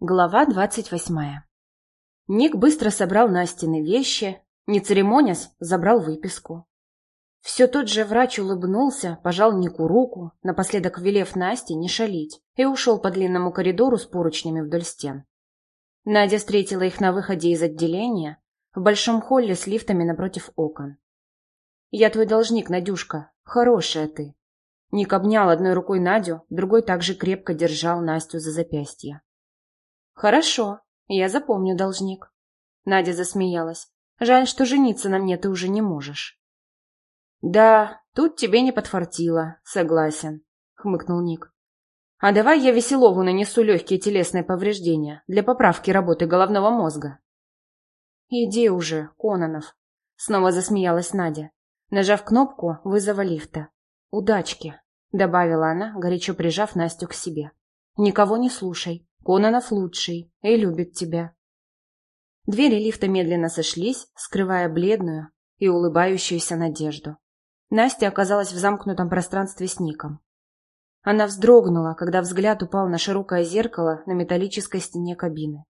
Глава двадцать восьмая. Ник быстро собрал Настины вещи, не церемонясь, забрал выписку. Все тот же врач улыбнулся, пожал Нику руку, напоследок велев Насте не шалить, и ушел по длинному коридору с поручнями вдоль стен. Надя встретила их на выходе из отделения, в большом холле с лифтами напротив окон. «Я твой должник, Надюшка, хорошая ты». Ник обнял одной рукой Надю, другой также крепко держал Настю за запястье. «Хорошо, я запомню, должник». Надя засмеялась. «Жаль, что жениться на мне ты уже не можешь». «Да, тут тебе не подфартило, согласен», — хмыкнул Ник. «А давай я Веселову нанесу легкие телесные повреждения для поправки работы головного мозга». «Иди уже, Кононов», — снова засмеялась Надя, нажав кнопку вызова лифта. «Удачки», — добавила она, горячо прижав Настю к себе. «Никого не слушай. Кононов лучший и любит тебя. Двери лифта медленно сошлись, скрывая бледную и улыбающуюся надежду. Настя оказалась в замкнутом пространстве с Ником. Она вздрогнула, когда взгляд упал на широкое зеркало на металлической стене кабины.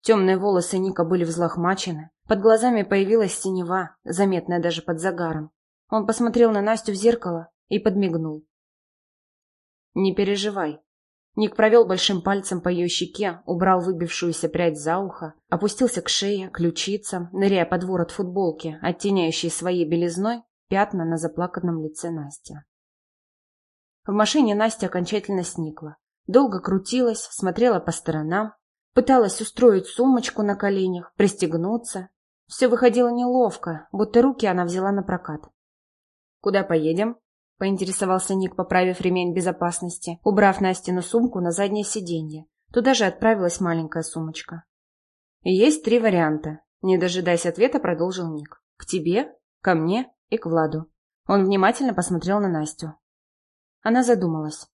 Темные волосы Ника были взлохмачены, под глазами появилась синева, заметная даже под загаром. Он посмотрел на Настю в зеркало и подмигнул. «Не переживай, Ник провел большим пальцем по ее щеке, убрал выбившуюся прядь за ухо, опустился к шее, ключицам, ныряя под ворот футболки, оттеняющей своей белизной пятна на заплаканном лице Насти. В машине Настя окончательно сникла. Долго крутилась, смотрела по сторонам, пыталась устроить сумочку на коленях, пристегнуться. Все выходило неловко, будто руки она взяла на прокат. «Куда поедем?» Поинтересовался Ник, поправив ремень безопасности, убрав Настину сумку на заднее сиденье. Туда же отправилась маленькая сумочка. «Есть три варианта», — не дожидаясь ответа, продолжил Ник. «К тебе, ко мне и к Владу». Он внимательно посмотрел на Настю. Она задумалась.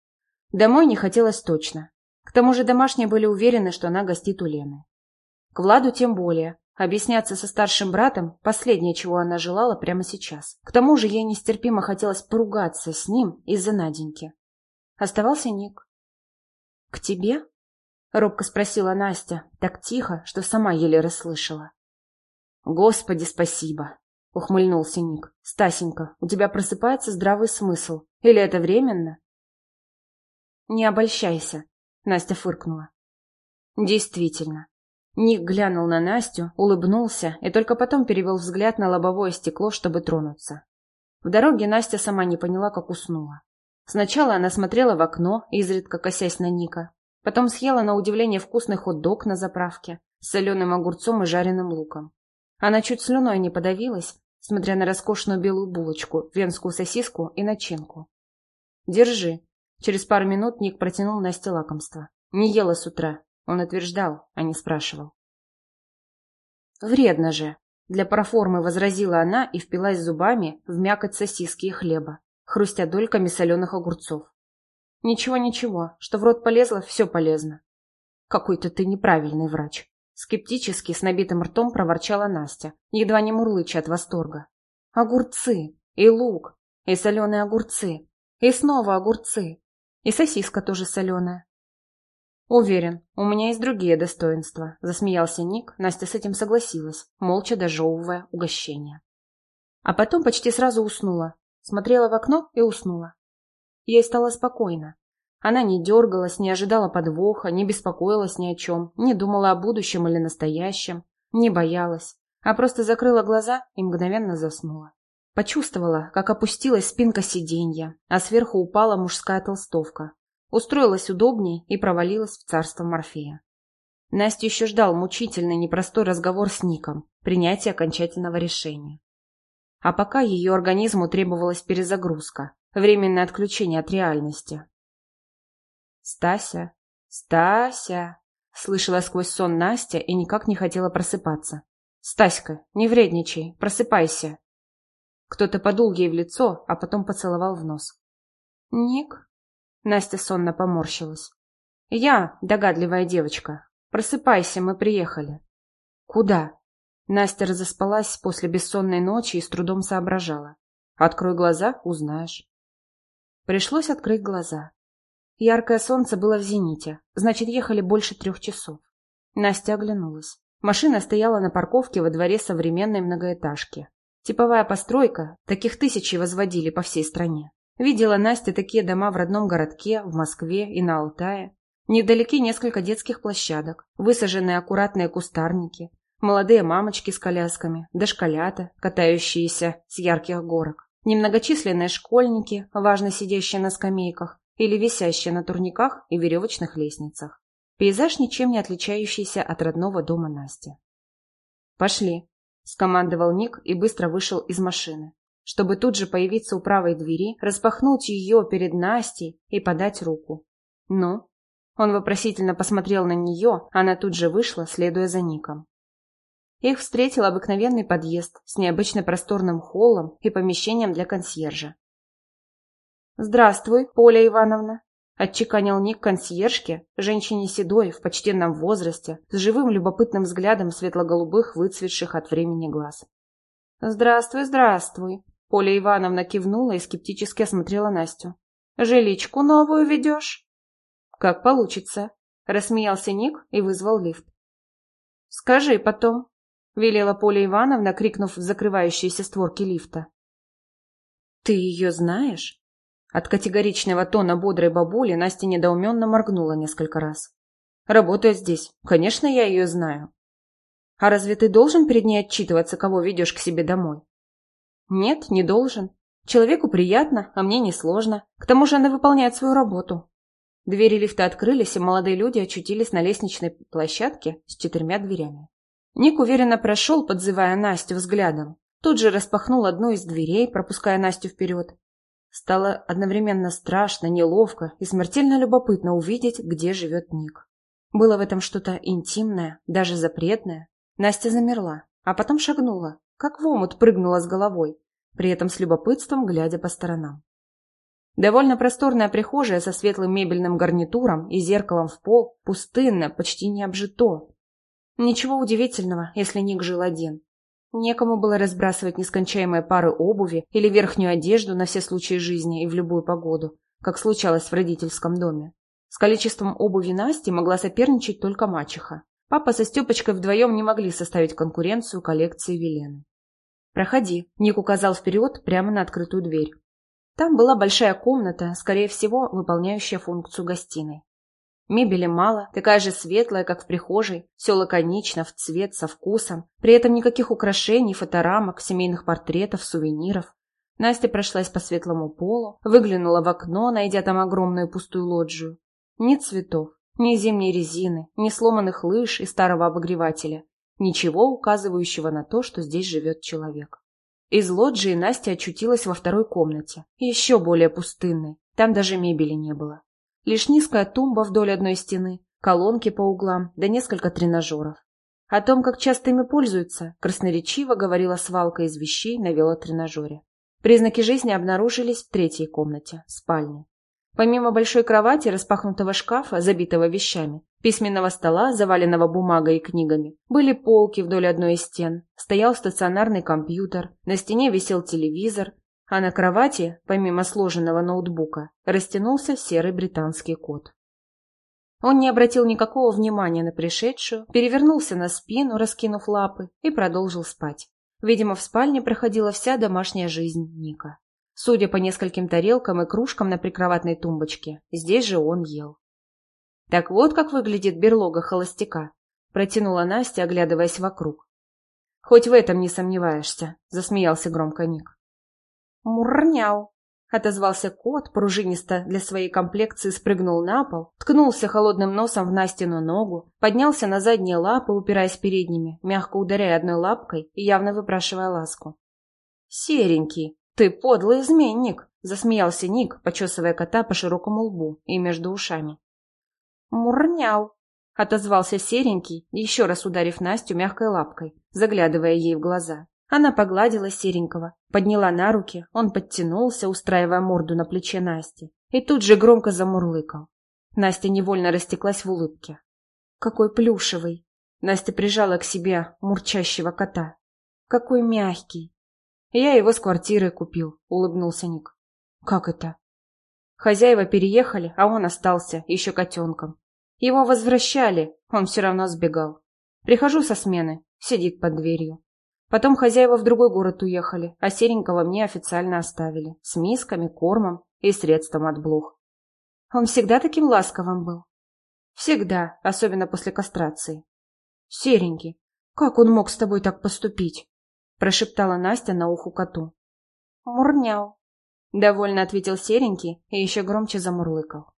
Домой не хотелось точно. К тому же домашние были уверены, что она гостит у Лены. К Владу тем более. Объясняться со старшим братом – последнее, чего она желала прямо сейчас. К тому же ей нестерпимо хотелось поругаться с ним из-за Наденьки. Оставался Ник. «К тебе?» – робко спросила Настя, так тихо, что сама еле расслышала. «Господи, спасибо!» – ухмыльнулся Ник. «Стасенька, у тебя просыпается здравый смысл. Или это временно?» «Не обольщайся», – Настя фыркнула. «Действительно, Ник глянул на Настю, улыбнулся и только потом перевел взгляд на лобовое стекло, чтобы тронуться. В дороге Настя сама не поняла, как уснула. Сначала она смотрела в окно, изредка косясь на Ника. Потом съела на удивление вкусный хот-дог на заправке с соленым огурцом и жареным луком. Она чуть слюной не подавилась, смотря на роскошную белую булочку, венскую сосиску и начинку. «Держи». Через пару минут Ник протянул Насте лакомство. «Не ела с утра, он утверждал, а не спрашивал. «Вредно же!» Для проформы возразила она и впилась зубами в мякоть сосиски и хлеба, хрустя дольками соленых огурцов. «Ничего-ничего, что в рот полезло, все полезно». «Какой-то ты неправильный врач», Скептически, с набитым ртом проворчала Настя, едва не мурлыча от восторга. «Огурцы! И лук! И соленые огурцы! И снова огурцы! И сосиска тоже соленая! «Уверен, у меня есть другие достоинства», — засмеялся Ник. Настя с этим согласилась, молча дожевывая угощение. А потом почти сразу уснула. Смотрела в окно и уснула. Ей стало спокойно. Она не дергалась, не ожидала подвоха, не беспокоилась ни о чем, не думала о будущем или настоящем, не боялась, а просто закрыла глаза и мгновенно заснула. Почувствовала, как опустилась спинка сиденья, а сверху упала мужская толстовка, устроилась удобней и провалилась в царство Морфея. Настя еще ждал мучительный непростой разговор с Ником, принятие окончательного решения. А пока ее организму требовалась перезагрузка, временное отключение от реальности. «Стася! Стася!» — слышала сквозь сон Настя и никак не хотела просыпаться. «Стаська, не вредничай, просыпайся!» Кто-то подул ей в лицо, а потом поцеловал в нос. «Ник?» Настя сонно поморщилась. «Я, догадливая девочка. Просыпайся, мы приехали». «Куда?» Настя разоспалась после бессонной ночи и с трудом соображала. «Открой глаза, узнаешь». Пришлось открыть глаза. Яркое солнце было в зените, значит, ехали больше трех часов. Настя оглянулась. Машина стояла на парковке во дворе современной многоэтажки. Типовая постройка, таких тысячи возводили по всей стране. Видела Настя такие дома в родном городке, в Москве и на Алтае. Невдалеке несколько детских площадок, высаженные аккуратные кустарники, молодые мамочки с колясками, дошколята, катающиеся с ярких горок, немногочисленные школьники, важно сидящие на скамейках или висящие на турниках и веревочных лестницах. Пейзаж ничем не отличающийся от родного дома Насти. «Пошли», — скомандовал Ник и быстро вышел из машины, чтобы тут же появиться у правой двери, распахнуть ее перед Настей и подать руку. «Ну?» Он вопросительно посмотрел на нее, она тут же вышла, следуя за Ником. Их встретил обыкновенный подъезд с необычно просторным холлом и помещением для консьержа. «Здравствуй, Поля Ивановна», — отчеканил Ник консьержке, женщине седой, в почтенном возрасте, с живым любопытным взглядом светло-голубых, выцветших от времени глаз. «Здравствуй, здравствуй», — Поля Ивановна кивнула и скептически осмотрела Настю. «Жиличку новую ведешь?» «Как получится», — рассмеялся Ник и вызвал лифт. «Скажи потом», — велела Поля Ивановна, крикнув в закрывающиеся створки лифта. «Ты ее знаешь?» От категоричного тона бодрой бабули Настя недоуменно моргнула несколько раз. «Работает здесь. Конечно, я ее знаю». «А разве ты должен перед ней отчитываться, кого ведешь к себе домой?» «Нет, не должен. Человеку приятно, а мне несложно. К тому же она выполняет свою работу». Двери лифта открылись, и молодые люди очутились на лестничной площадке с четырьмя дверями. Ник уверенно прошел, подзывая Настю взглядом. Тут же распахнул одну из дверей, пропуская Настю вперед. Стало одновременно страшно, неловко и смертельно любопытно увидеть, где живет Ник. Было в этом что-то интимное, даже запретное. Настя замерла, а потом шагнула, как в омут прыгнула с головой, при этом с любопытством глядя по сторонам. Довольно просторная прихожая со светлым мебельным гарнитуром и зеркалом в пол, пустынно, почти не обжито, Ничего удивительного, если Ник жил один. Некому было разбрасывать нескончаемые пары обуви или верхнюю одежду на все случаи жизни и в любую погоду, как случалось в родительском доме. С количеством обуви Насти могла соперничать только мачеха. Папа со Степочкой вдвоем не могли составить конкуренцию коллекции Велены. «Проходи», — Ник указал вперед прямо на открытую дверь. Там была большая комната, скорее всего, выполняющая функцию гостиной. Мебели мало, такая же светлая, как в прихожей, все лаконично, в цвет, со вкусом. При этом никаких украшений, фоторамок, семейных портретов, сувениров. Настя прошлась по светлому полу, выглянула в окно, найдя там огромную пустую лоджию. Ни цветов, ни зимней резины, ни сломанных лыж и старого обогревателя. Ничего указывающего на то, что здесь живет человек. Из лоджии Настя очутилась во второй комнате, еще более пустынной. Там даже мебели не было. Лишь низкая тумба вдоль одной стены, колонки по углам, да несколько тренажеров. О том, как часто ими пользуются, красноречиво говорила свалка из вещей на велотренажере. Признаки жизни обнаружились в третьей комнате, спальне. Помимо большой кровати, распахнутого шкафа, забитого вещами, письменного стола, заваленного бумагой и книгами, были полки вдоль одной из стен, стоял стационарный компьютер, на стене висел телевизор, а на кровати, помимо сложенного ноутбука, растянулся серый британский кот. Он не обратил никакого внимания на пришедшую, перевернулся на спину, раскинув лапы, и продолжил спать. Видимо, в спальне проходила вся домашняя жизнь Ника. Судя по нескольким тарелкам и кружкам на прикроватной тумбочке, здесь же он ел. «Так вот как выглядит берлога холостяка», — протянула Настя, оглядываясь вокруг. «Хоть в этом не сомневаешься», — засмеялся громко Ник. «Мурняу!» — отозвался кот, пружинисто для своей комплекции спрыгнул на пол, ткнулся холодным носом в Настину ногу, поднялся на задние лапы, упираясь передними, мягко ударяя одной лапкой и явно выпрашивая ласку. «Серенький, ты подлый изменник!» — засмеялся Ник, почесывая кота по широкому лбу и между ушами. «Мурняу!» — отозвался серенький, еще раз ударив Настю мягкой лапкой, заглядывая ей в глаза. Она погладила серенького, подняла на руки, он подтянулся, устраивая морду на плече Насти, и тут же громко замурлыкал. Настя невольно растеклась в улыбке. «Какой плюшевый!» Настя прижала к себе мурчащего кота. «Какой мягкий!» «Я его с квартиры купил», — улыбнулся Ник. «Как это?» Хозяева переехали, а он остался, еще котенком. Его возвращали, он все равно сбегал. Прихожу со смены, сидит под дверью. Потом хозяева в другой город уехали, а серенького мне официально оставили. С мисками, кормом и средством от блох. Он всегда таким ласковым был? Всегда, особенно после кастрации. Серенький, как он мог с тобой так поступить? Прошептала Настя на уху коту. Мурнял. Довольно ответил серенький и еще громче замурлыкал.